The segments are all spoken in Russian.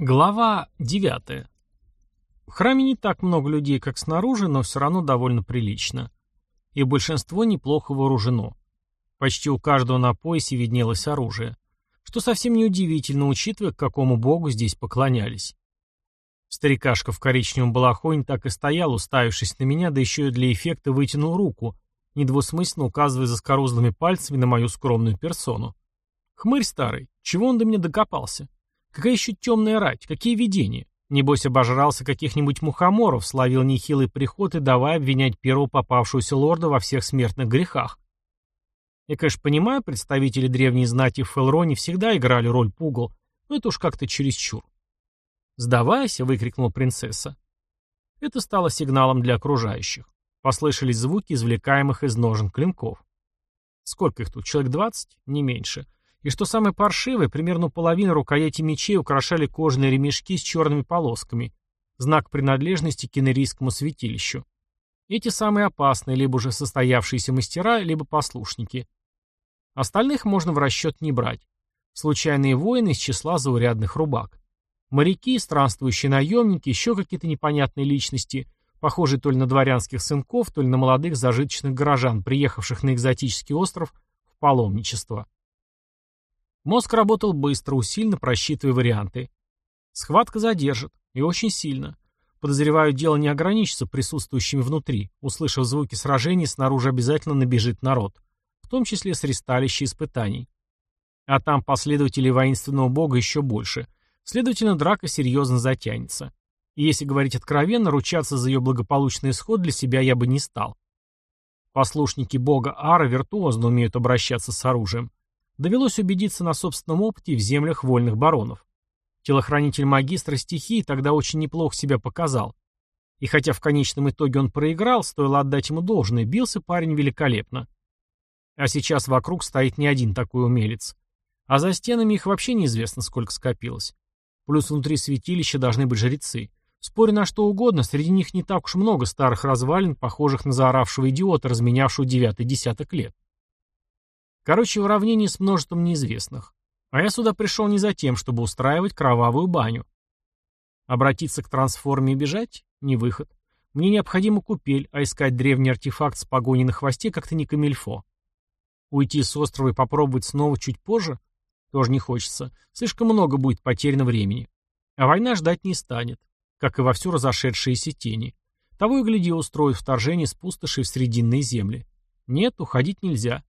Глава 9. В храме не так много людей, как снаружи, но все равно довольно прилично. И большинство неплохо вооружено. Почти у каждого на поясе виднелось оружие. Что совсем не удивительно, учитывая, к какому богу здесь поклонялись. Старикашка в коричневом балахоне так и стоял, уставившись на меня, да еще и для эффекта вытянул руку, недвусмысленно указывая заскорузлыми пальцами на мою скромную персону. Хмырь старый, чего он до меня докопался? Какая еще темная рать? Какие видения? Небось, обожрался каких-нибудь мухоморов, словил нехилый приход и давай обвинять первого попавшегося лорда во всех смертных грехах. Я, конечно, понимаю, представители древней знати в Фелроне всегда играли роль пугал, но это уж как-то чересчур. «Сдавайся!» — выкрикнула принцесса. Это стало сигналом для окружающих. Послышались звуки, извлекаемых из ножен клинков. Сколько их тут? Человек двадцать? Не меньше. И что самое паршивое, примерно половину рукояти мечей украшали кожаные ремешки с черными полосками, знак принадлежности к кенерийскому святилищу. Эти самые опасные, либо уже состоявшиеся мастера, либо послушники. Остальных можно в расчет не брать. Случайные воины из числа заурядных рубак. Моряки, странствующие наемники, еще какие-то непонятные личности, похожие то ли на дворянских сынков, то ли на молодых зажиточных горожан, приехавших на экзотический остров в паломничество. Мозг работал быстро, усиленно просчитывая варианты. Схватка задержит, и очень сильно. Подозреваю, дело не ограничится присутствующими внутри. Услышав звуки сражений, снаружи обязательно набежит народ, в том числе с ресталища испытаний. А там последователей воинственного бога еще больше. Следовательно, драка серьезно затянется. И если говорить откровенно, ручаться за ее благополучный исход для себя я бы не стал. Послушники бога Ара виртуозно умеют обращаться с оружием. Довелось убедиться на собственном опыте в землях вольных баронов. Телохранитель магистра стихии тогда очень неплохо себя показал. И хотя в конечном итоге он проиграл, стоило отдать ему должное, бился парень великолепно. А сейчас вокруг стоит не один такой умелец. А за стенами их вообще неизвестно, сколько скопилось. Плюс внутри святилища должны быть жрецы. Спорю на что угодно, среди них не так уж много старых развалин, похожих на заоравшего идиота, разменявшего девятый десяток лет. Короче, уравнение с множеством неизвестных. А я сюда пришел не за тем, чтобы устраивать кровавую баню. Обратиться к трансформе и бежать? Не выход. Мне необходима купель, а искать древний артефакт с погоней на хвосте как-то не камильфо. Уйти с острова и попробовать снова чуть позже? Тоже не хочется. Слишком много будет потеряно времени. А война ждать не станет, как и во всю разошедшиеся тени. Того и гляди устроит вторжение с пустошей в Срединные земли. Нет, уходить нельзя.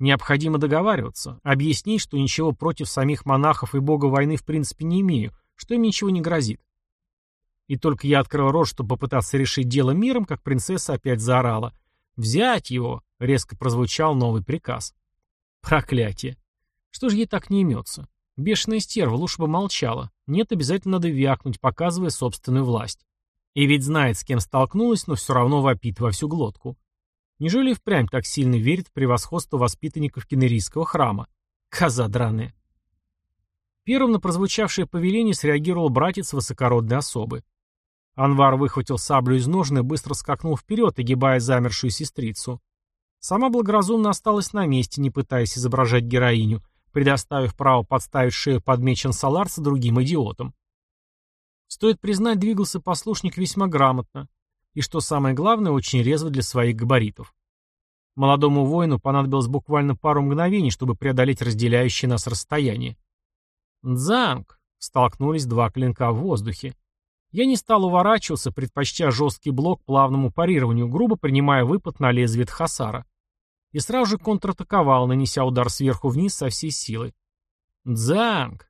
Необходимо договариваться, объяснить, что ничего против самих монахов и бога войны в принципе не имею, что им ничего не грозит. И только я открыл рот, чтобы попытаться решить дело миром, как принцесса опять заорала. «Взять его!» — резко прозвучал новый приказ. Проклятие! Что же ей так не имется? Бешеная стерва, лучше бы молчала. Нет, обязательно надо вякнуть, показывая собственную власть. И ведь знает, с кем столкнулась, но все равно вопит во всю глотку. Неужели впрямь так сильно верит в превосходство воспитанников кенерийского храма? Коза драная. Первым на прозвучавшее повеление среагировал братец высокородной особы. Анвар выхватил саблю из ножны и быстро скакнул вперед, огибая замершую сестрицу. Сама благоразумно осталась на месте, не пытаясь изображать героиню, предоставив право подставить шею под меч ансаларца другим идиотам. Стоит признать, двигался послушник весьма грамотно и, что самое главное, очень резво для своих габаритов. Молодому воину понадобилось буквально пару мгновений, чтобы преодолеть разделяющее нас расстояние. «Дзанг!» — столкнулись два клинка в воздухе. Я не стал уворачиваться, предпочтя жесткий блок плавному парированию, грубо принимая выпад на лезвие Тхасара. И сразу же контратаковал, нанеся удар сверху вниз со всей силы. «Дзанг!»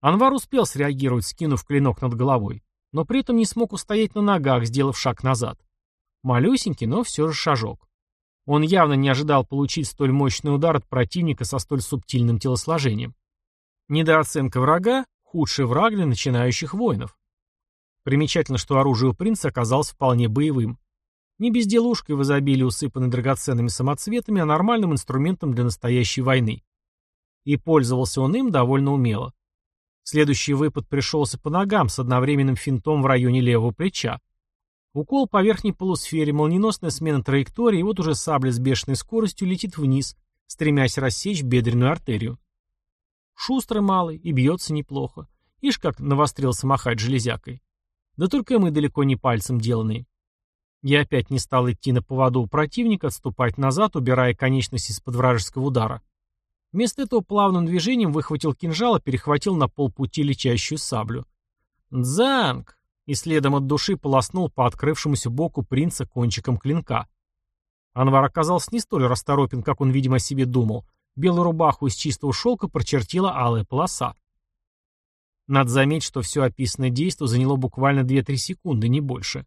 Анвар успел среагировать, скинув клинок над головой но при этом не смог устоять на ногах, сделав шаг назад. Малюсенький, но все же шажок. Он явно не ожидал получить столь мощный удар от противника со столь субтильным телосложением. Недооценка врага – худший враг для начинающих воинов. Примечательно, что оружие у принца оказалось вполне боевым. Не безделушкой в изобилии усыпанной драгоценными самоцветами, а нормальным инструментом для настоящей войны. И пользовался он им довольно умело. Следующий выпад пришелся по ногам с одновременным финтом в районе левого плеча. Укол по верхней полусфере, молниеносная смена траектории, и вот уже сабля с бешеной скоростью летит вниз, стремясь рассечь бедренную артерию. Шустрый малый и бьется неплохо. Ишь, как навострился махать железякой. Да только мы далеко не пальцем деланные. Я опять не стал идти на поводу у противника, отступать назад, убирая конечность из-под вражеского удара. Вместо этого плавным движением выхватил кинжал и перехватил на полпути летящую саблю. «Дзанг!» и следом от души полоснул по открывшемуся боку принца кончиком клинка. Анвар оказался не столь расторопен, как он, видимо, о себе думал. Белую рубаху из чистого шелка прочертила алая полоса. Надо заметить, что все описанное действо заняло буквально 2-3 секунды, не больше.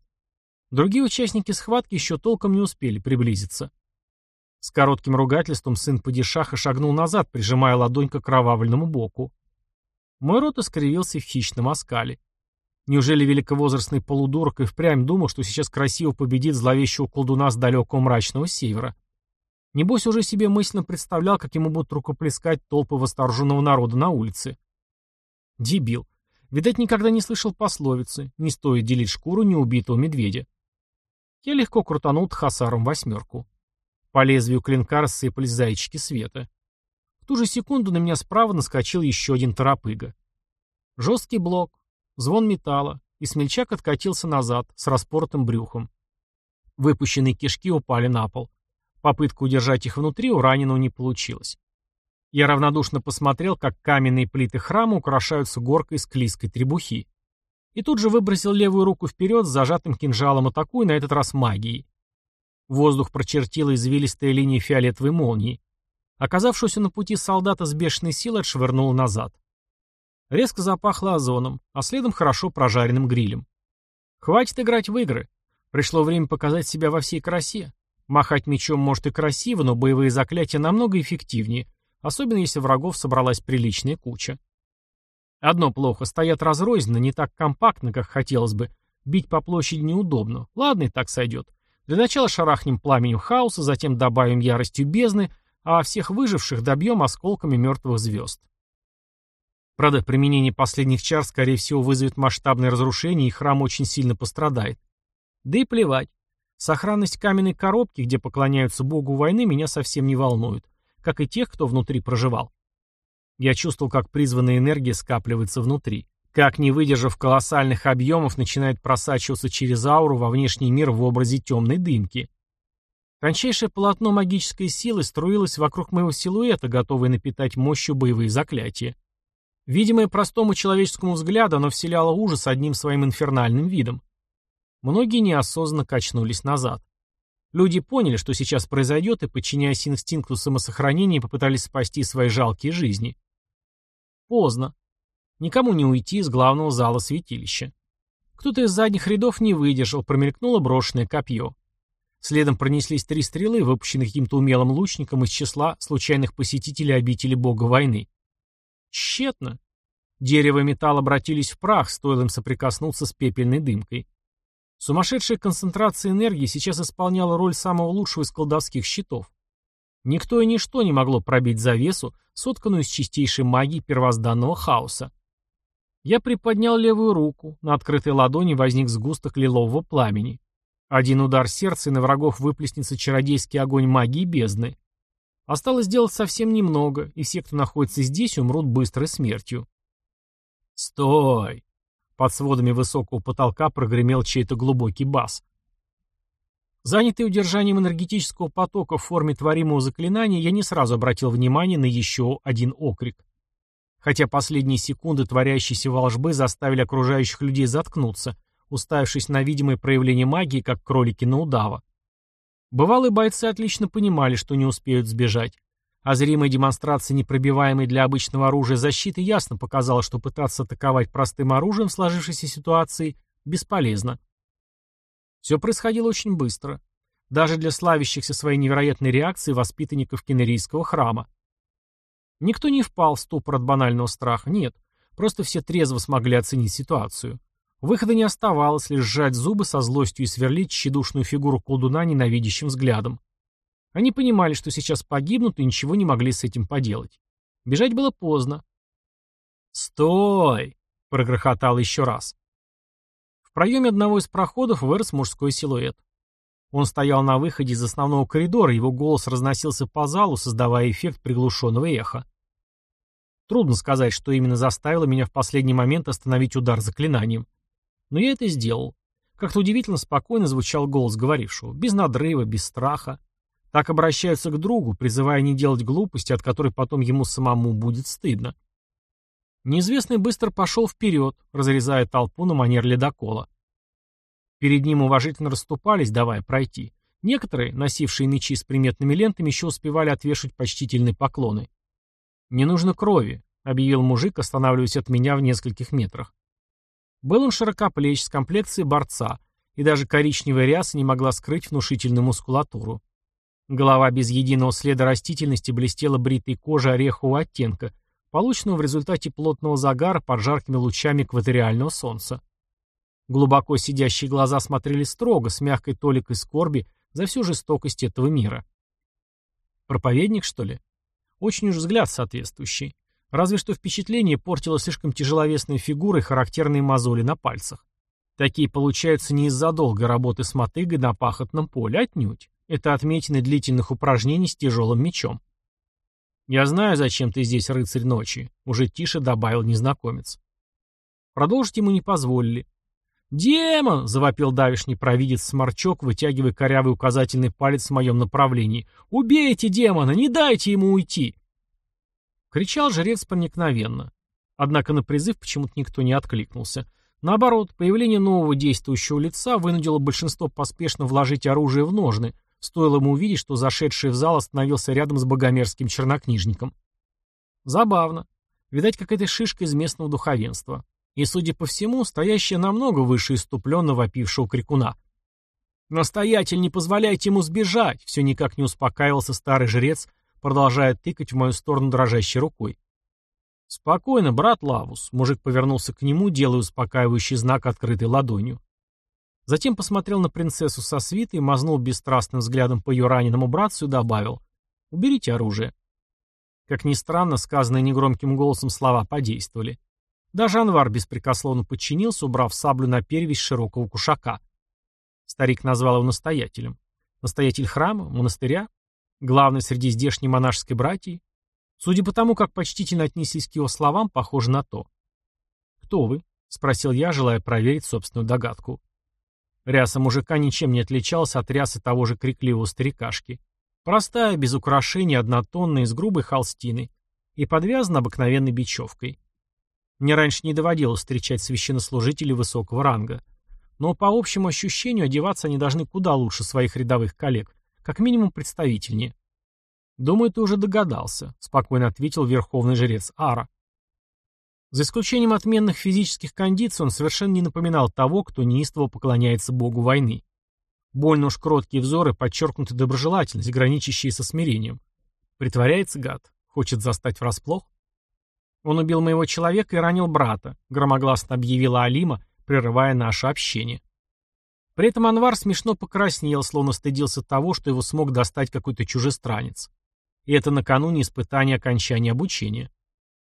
Другие участники схватки еще толком не успели приблизиться. С коротким ругательством сын падишаха шагнул назад, прижимая ладонь к окровавленному боку. Мой рот искривился в хищном оскале. Неужели великовозрастный полудурок и впрямь думал, что сейчас красиво победит зловещего колдуна с далекого мрачного севера? Небось уже себе мысленно представлял, как ему будут рукоплескать толпы восторженного народа на улице. Дебил. Видать, никогда не слышал пословицы «не стоит делить шкуру неубитого медведя». Я легко крутанул тхасаром восьмерку. По лезвию клинка рассыпались зайчики света. В ту же секунду на меня справа наскочил еще один торопыга. Жесткий блок, Звон металла, и смельчак откатился назад, с распоротым брюхом. Выпущенные кишки упали на пол. Попытка удержать их внутри у раненого не получилась. Я равнодушно посмотрел, как каменные плиты храма украшаются горкой склизкой требухи. И тут же выбросил левую руку вперед с зажатым кинжалом, атакуя на этот раз магией. Воздух прочертила извилистая линия фиолетовой молнии. Оказавшуюся на пути солдата с бешеной силой отшвырнул назад. Резко запахло озоном, а следом хорошо прожаренным грилем. Хватит играть в игры. Пришло время показать себя во всей красе. Махать мечом может и красиво, но боевые заклятия намного эффективнее, особенно если врагов собралась приличная куча. Одно плохо, стоят разрозненно, не так компактно, как хотелось бы. Бить по площади неудобно. Ладно, и так сойдет. Для начала шарахнем пламенем хаоса, затем добавим яростью бездны, а всех выживших добьем осколками мертвых звезд. Правда, применение последних чар, скорее всего, вызовет масштабное разрушение, и храм очень сильно пострадает. Да и плевать. Сохранность каменной коробки, где поклоняются богу войны, меня совсем не волнует, как и тех, кто внутри проживал. Я чувствовал, как призванная энергия скапливается внутри. Как, не выдержав колоссальных объемов, начинает просачиваться через ауру во внешний мир в образе темной дымки. Тончайшее полотно магической силы струилось вокруг моего силуэта, готовое напитать мощью боевые заклятия. Видимое простому человеческому взгляду, оно вселяло ужас одним своим инфернальным видом. Многие неосознанно качнулись назад. Люди поняли, что сейчас произойдет, и, подчиняясь инстинкту самосохранения, попытались спасти свои жалкие жизни. Поздно. Никому не уйти из главного зала святилища. Кто-то из задних рядов не выдержал, промелькнуло брошенное копье. Следом пронеслись три стрелы, выпущенные каким-то умелым лучником из числа случайных посетителей обители бога войны. Тщетно. Дерево и металл обратились в прах, стоило им соприкоснуться с пепельной дымкой. Сумасшедшая концентрация энергии сейчас исполняла роль самого лучшего из колдовских щитов. Никто и ничто не могло пробить завесу, сотканную из чистейшей магии первозданного хаоса. Я приподнял левую руку, на открытой ладони возник сгусток лилового пламени. Один удар сердца, и на врагов выплеснется чародейский огонь магии бездны. Осталось сделать совсем немного, и все, кто находится здесь, умрут быстрой смертью. «Стой!» Под сводами высокого потолка прогремел чей-то глубокий бас. Занятый удержанием энергетического потока в форме творимого заклинания, я не сразу обратил внимание на еще один окрик. Хотя последние секунды творящейся волжбы заставили окружающих людей заткнуться, уставившись на видимое проявление магии, как кролики на удава. Бывалые бойцы отлично понимали, что не успеют сбежать. А зримая демонстрация непробиваемой для обычного оружия защиты ясно показала, что пытаться атаковать простым оружием в сложившейся ситуации бесполезно. Все происходило очень быстро. Даже для славящихся своей невероятной реакцией воспитанников Кенерийского храма. Никто не впал в ступор от банального страха, нет. Просто все трезво смогли оценить ситуацию. Выхода не оставалось, лишь сжать зубы со злостью и сверлить тщедушную фигуру колдуна ненавидящим взглядом. Они понимали, что сейчас погибнут и ничего не могли с этим поделать. Бежать было поздно. «Стой!» — прогрохотал еще раз. В проеме одного из проходов вырос мужской силуэт. Он стоял на выходе из основного коридора, его голос разносился по залу, создавая эффект приглушенного эха. Трудно сказать, что именно заставило меня в последний момент остановить удар заклинанием. Но я это сделал. Как-то удивительно спокойно звучал голос говорившего, без надрыва, без страха. Так обращаются к другу, призывая не делать глупости, от которой потом ему самому будет стыдно. Неизвестный быстро пошел вперед, разрезая толпу на манер ледокола. Перед ним уважительно расступались, давая пройти. Некоторые, носившие мечи с приметными лентами, еще успевали отвешивать почтительные поклоны. «Не нужно крови», — объявил мужик, останавливаясь от меня в нескольких метрах. Был он широкоплеч, с комплекцией борца, и даже коричневая ряса не могла скрыть внушительную мускулатуру. Голова без единого следа растительности блестела бритой кожей орехового оттенка, полученного в результате плотного загара под жаркими лучами экваториального солнца. Глубоко сидящие глаза смотрели строго, с мягкой толикой скорби за всю жестокость этого мира. Проповедник, что ли? Очень уж взгляд соответствующий. Разве что впечатление портило слишком тяжеловесной фигурой и характерные мозоли на пальцах. Такие получаются не из-за долгой работы с мотыгой на пахотном поле, отнюдь. Это отметины длительных упражнений с тяжелым мечом. «Я знаю, зачем ты здесь, рыцарь ночи», — уже тише добавил незнакомец. Продолжить ему не позволили. «Демон!» — завопил давишний провидец Сморчок, вытягивая корявый указательный палец в моем направлении. «Убейте демона! Не дайте ему уйти!» Кричал жрец проникновенно. Однако на призыв почему-то никто не откликнулся. Наоборот, появление нового действующего лица вынудило большинство поспешно вложить оружие в ножны, стоило ему увидеть, что зашедший в зал остановился рядом с богомерзким чернокнижником. Забавно. Видать, какая-то шишка из местного духовенства. И, судя по всему, стоящая намного выше иступленно вопившего крикуна. «Настоятель, не позволяйте ему сбежать!» Все никак не успокаивался старый жрец, продолжая тыкать в мою сторону дрожащей рукой. «Спокойно, брат Лавус», — мужик повернулся к нему, делая успокаивающий знак открытой ладонью. Затем посмотрел на принцессу со свитой, мазнул бесстрастным взглядом по ее раненому братцу и добавил «Уберите оружие». Как ни странно, сказанные негромким голосом слова подействовали. Даже Анвар беспрекословно подчинился, убрав саблю на перевесь широкого кушака. Старик назвал его настоятелем. Настоятель храма, монастыря, Главный среди здешней монашеской братьи? Судя по тому, как почтительно отнеслись к его словам, похоже на то. «Кто вы?» — спросил я, желая проверить собственную догадку. Ряса мужика ничем не отличалась от рясы того же крикливого старикашки. Простая, без украшений, однотонная, из грубой холстины и подвязана обыкновенной бечевкой. Мне раньше не доводилось встречать священнослужителей высокого ранга. Но по общему ощущению одеваться они должны куда лучше своих рядовых коллег, как минимум представительнее. «Думаю, ты уже догадался», — спокойно ответил верховный жрец Ара. За исключением отменных физических кондиций он совершенно не напоминал того, кто неистово поклоняется богу войны. Больно уж кроткие взоры, подчеркнутая доброжелательность, граничащие со смирением. Притворяется гад, хочет застать врасплох. Он убил моего человека и ранил брата, громогласно объявила Алима, прерывая наше общение. При этом Анвар смешно покраснел, словно стыдился того, что его смог достать какой-то чужестранец. И это накануне испытания окончания обучения.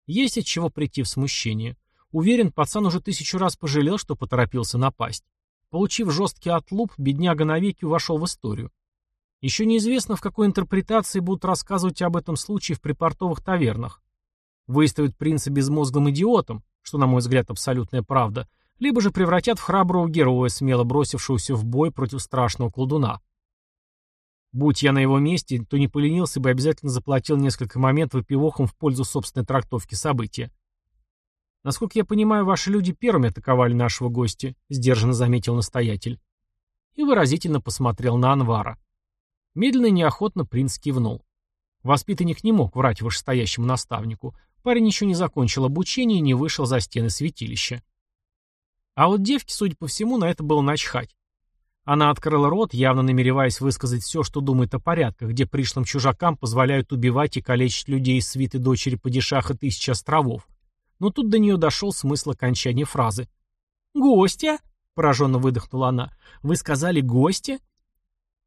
Есть от чего прийти в смущение. Уверен, пацан уже тысячу раз пожалел, что поторопился напасть. Получив жесткий отлуп, бедняга навеки вошел в историю. Еще неизвестно, в какой интерпретации будут рассказывать об этом случае в припортовых тавернах. Выставят принца безмозглым идиотом, что, на мой взгляд, абсолютная правда, либо же превратят в храброго героя, смело бросившегося в бой против страшного колдуна. Будь я на его месте, то не поленился бы и обязательно заплатил несколько моментов пивохом в пользу собственной трактовки события. «Насколько я понимаю, ваши люди первыми атаковали нашего гостя», — сдержанно заметил настоятель. И выразительно посмотрел на Анвара. Медленно и неохотно принц кивнул. Воспитанник не мог врать вышестоящему наставнику. Парень еще не закончил обучение и не вышел за стены святилища. А вот девке, судя по всему, на это было начхать. Она открыла рот, явно намереваясь высказать все, что думает о порядках, где пришлым чужакам позволяют убивать и калечить людей из свиты дочери падишаха тысячи островов. Но тут до нее дошел смысл окончания фразы. «Гостя?» — пораженно выдохнула она. «Вы сказали гостя?»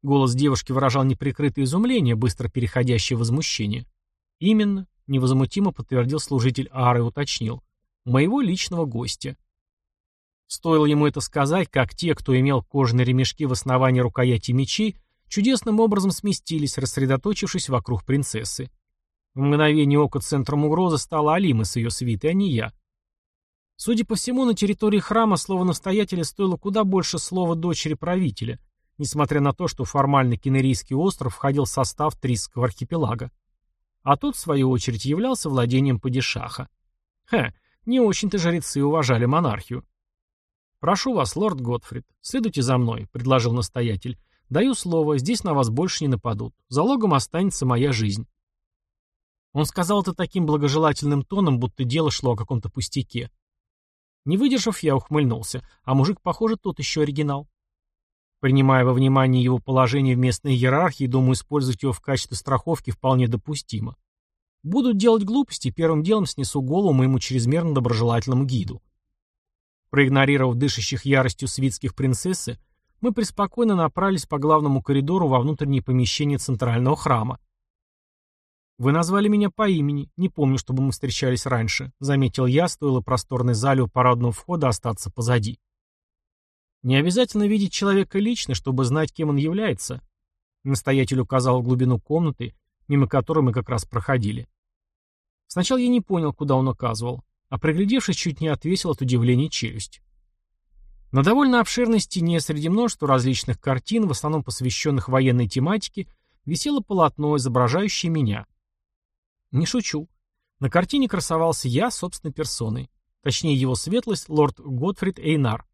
Голос девушки выражал неприкрытое изумление, быстро переходящее в возмущение. «Именно», — невозмутимо подтвердил служитель Ары и уточнил. «Моего личного гостя». Стоило ему это сказать, как те, кто имел кожаные ремешки в основании рукояти мечей, чудесным образом сместились, рассредоточившись вокруг принцессы. В мгновение ока центром угрозы стала Алима с ее свитой, а не я. Судя по всему, на территории храма слово настоятеля стоило куда больше слова дочери правителя, несмотря на то, что формально Кенерийский остров входил в состав Трисского архипелага. А тот, в свою очередь, являлся владением падишаха. Хе, не очень-то жрецы уважали монархию. «Прошу вас, лорд Готфрид, следуйте за мной», — предложил настоятель. «Даю слово, здесь на вас больше не нападут. Залогом останется моя жизнь». Он сказал это таким благожелательным тоном, будто дело шло о каком-то пустяке. Не выдержав, я ухмыльнулся. А мужик, похоже, тот еще оригинал. Принимая во внимание его положение в местной иерархии, думаю, использовать его в качестве страховки вполне допустимо. Будут делать глупости, первым делом снесу голову моему чрезмерно доброжелательному гиду. Проигнорировав дышащих яростью свитских принцессы, мы преспокойно направились по главному коридору во внутреннее помещение центрального храма. «Вы назвали меня по имени. Не помню, чтобы мы встречались раньше», — заметил я, стоило просторной зале у парадного входа остаться позади. «Не обязательно видеть человека лично, чтобы знать, кем он является», — настоятель указал в глубину комнаты, мимо которой мы как раз проходили. Сначала я не понял, куда он указывал, а приглядевшись, чуть не отвесил от удивления челюсть. На довольно обширной стене среди множества различных картин, в основном посвященных военной тематике, висело полотно, изображающее меня. Не шучу. На картине красовался я собственной персоной. Точнее, его светлость, лорд Готфрид Эйнар.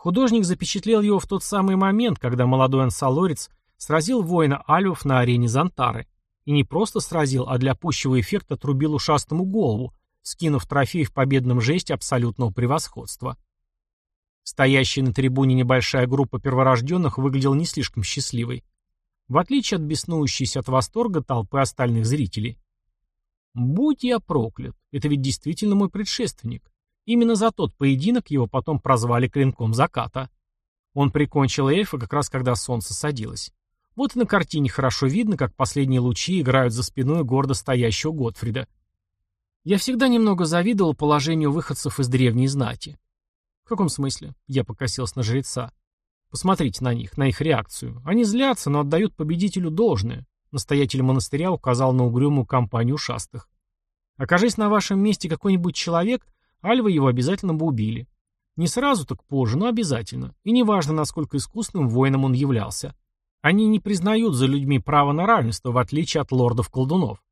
Художник запечатлел его в тот самый момент, когда молодой ансалорец сразил воина Альвов на арене Зантары. И не просто сразил, а для пущего эффекта трубил ушастому голову, скинув трофей в победном жесте абсолютного превосходства. Стоящая на трибуне небольшая группа перворожденных выглядела не слишком счастливой, в отличие от беснующейся от восторга толпы остальных зрителей. Будь я проклят, это ведь действительно мой предшественник. Именно за тот поединок его потом прозвали клинком заката. Он прикончил эльфа как раз когда солнце садилось. Вот и на картине хорошо видно, как последние лучи играют за спиной гордо стоящего Готфрида. Я всегда немного завидовал положению выходцев из древней знати. В каком смысле? Я покосился на жреца. Посмотрите на них, на их реакцию. Они злятся, но отдают победителю должное. Настоятель монастыря указал на угрюмую компанию ушастых. Окажись на вашем месте какой-нибудь человек, альвы его обязательно бы убили. Не сразу, так позже, но обязательно. И неважно, насколько искусным воином он являлся. Они не признают за людьми право на равенство, в отличие от лордов-колдунов.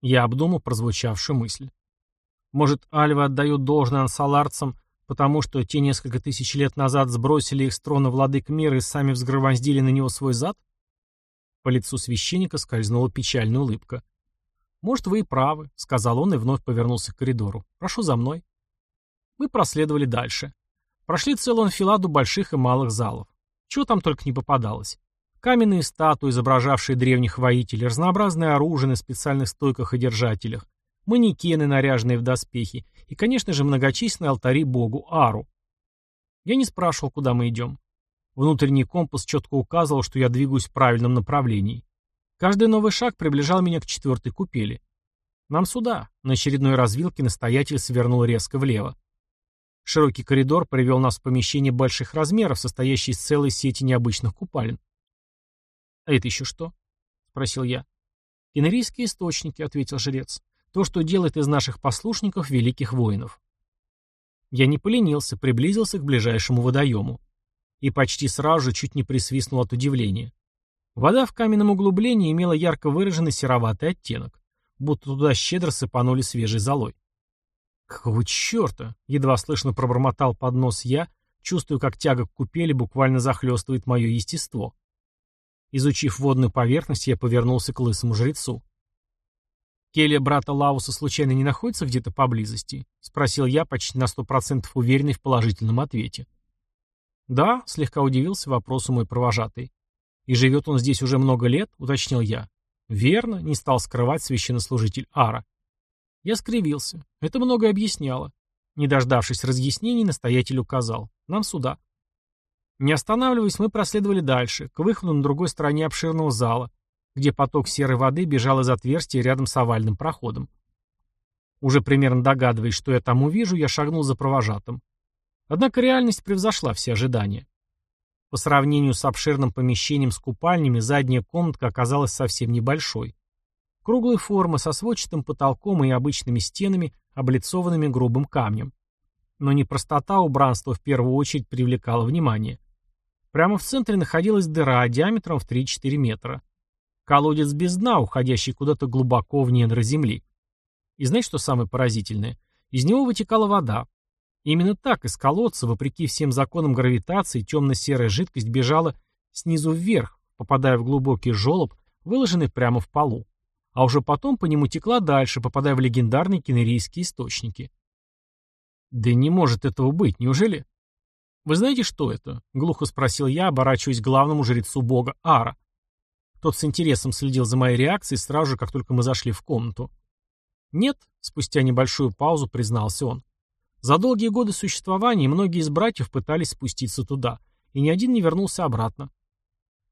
Я обдумал прозвучавшую мысль. Может, альвы отдают должное ансаларцам, потому что те несколько тысяч лет назад сбросили их с трона владык мира и сами взгромоздили на него свой зад? По лицу священника скользнула печальная улыбка. «Может, вы и правы», — сказал он и вновь повернулся к коридору. «Прошу за мной». Мы проследовали дальше. Прошли целую анфиладу больших и малых залов. Чего там только не попадалось. Каменные статуи, изображавшие древних воителей, разнообразное оружие на специальных стойках и держателях, манекены, наряженные в доспехи, и, конечно же, многочисленные алтари богу Ару. Я не спрашивал, куда мы идем. Внутренний компас четко указывал, что я двигаюсь в правильном направлении. Каждый новый шаг приближал меня к четвертой купели. Нам сюда. На очередной развилке настоятель свернул резко влево. Широкий коридор привел нас в помещение больших размеров, состоящее из целой сети необычных купалин. «А это еще что?» — спросил я. «Кенерийские источники», — ответил жрец. «То, что делает из наших послушников великих воинов». Я не поленился, приблизился к ближайшему водоему и почти сразу же чуть не присвистнул от удивления. Вода в каменном углублении имела ярко выраженный сероватый оттенок, будто туда щедро сыпанули свежей золой. «Какого черта?» — едва слышно пробормотал под нос я, чувствую, как тяга к купели буквально захлестывает мое естество. Изучив водную поверхность, я повернулся к лысому жрецу. «Келья брата Лауса случайно не находится где-то поблизости?» — спросил я, почти на сто процентов уверенный в положительном ответе. «Да», — слегка удивился вопросу мой провожатый. «И живет он здесь уже много лет?» — уточнил я. «Верно», — не стал скрывать священнослужитель Ара. Я скривился. Это многое объясняло. Не дождавшись разъяснений, настоятель указал. «Нам сюда». Не останавливаясь, мы проследовали дальше, к выходу на другой стороне обширного зала, где поток серой воды бежал из отверстия рядом с овальным проходом. Уже примерно догадываясь, что я там увижу, я шагнул за провожатым. Однако реальность превзошла все ожидания. По сравнению с обширным помещением с купальнями, задняя комнатка оказалась совсем небольшой. Круглой формы, со сводчатым потолком и обычными стенами, облицованными грубым камнем. Но не простота убранства в первую очередь привлекала внимание. Прямо в центре находилась дыра диаметром в 3-4 метра. Колодец без дна, уходящий куда-то глубоко в недра земли. И знаешь, что самое поразительное? Из него вытекала вода. Именно так из колодца, вопреки всем законам гравитации, темно-серая жидкость бежала снизу вверх, попадая в глубокий желоб, выложенный прямо в полу. А уже потом по нему текла дальше, попадая в легендарные кенерийские источники. Да не может этого быть, неужели? Вы знаете, что это? Глухо спросил я, оборачиваясь к главному жрецу бога Ара. Тот с интересом следил за моей реакцией сразу же, как только мы зашли в комнату. «Нет», — спустя небольшую паузу признался он. «За долгие годы существования многие из братьев пытались спуститься туда, и ни один не вернулся обратно.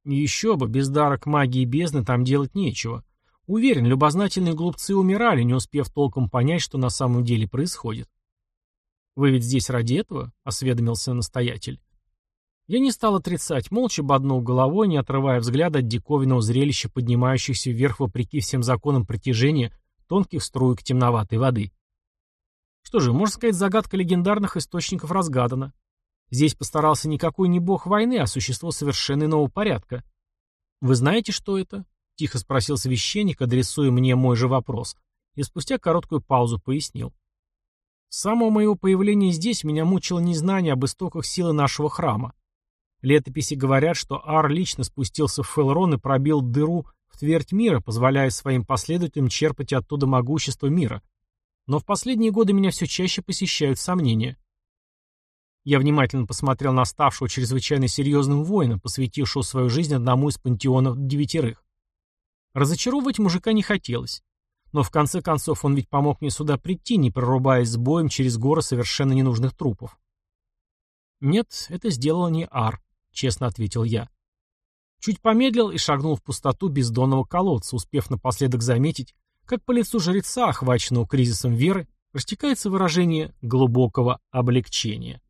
еще бы, без дара магии бездны там делать нечего. Уверен, любознательные глупцы умирали, не успев толком понять, что на самом деле происходит. «Вы ведь здесь ради этого?» — осведомился настоятель. Я не стал отрицать, молча боднул головой, не отрывая взгляда от диковинного зрелища, поднимающихся вверх вопреки всем законам притяжения тонких струек темноватой воды. Что же, можно сказать, загадка легендарных источников разгадана. Здесь постарался никакой не бог войны, а существо совершенно иного порядка. «Вы знаете, что это?» — тихо спросил священник, адресуя мне мой же вопрос, и спустя короткую паузу пояснил. С самого моего появления здесь меня мучило незнание об истоках силы нашего храма. Летописи говорят, что Ар лично спустился в Фелрон и пробил дыру в твердь мира, позволяя своим последователям черпать оттуда могущество мира. Но в последние годы меня все чаще посещают сомнения. Я внимательно посмотрел на ставшего чрезвычайно серьезным воина, посвятившего свою жизнь одному из пантеонов девятерых. Разочаровывать мужика не хотелось. Но в конце концов он ведь помог мне сюда прийти, не прорубаясь с боем через горы совершенно ненужных трупов. «Нет, это сделала не Ар», — честно ответил я. Чуть помедлил и шагнул в пустоту бездонного колодца, успев напоследок заметить, как по лицу жреца, охваченного кризисом веры, растекается выражение глубокого облегчения.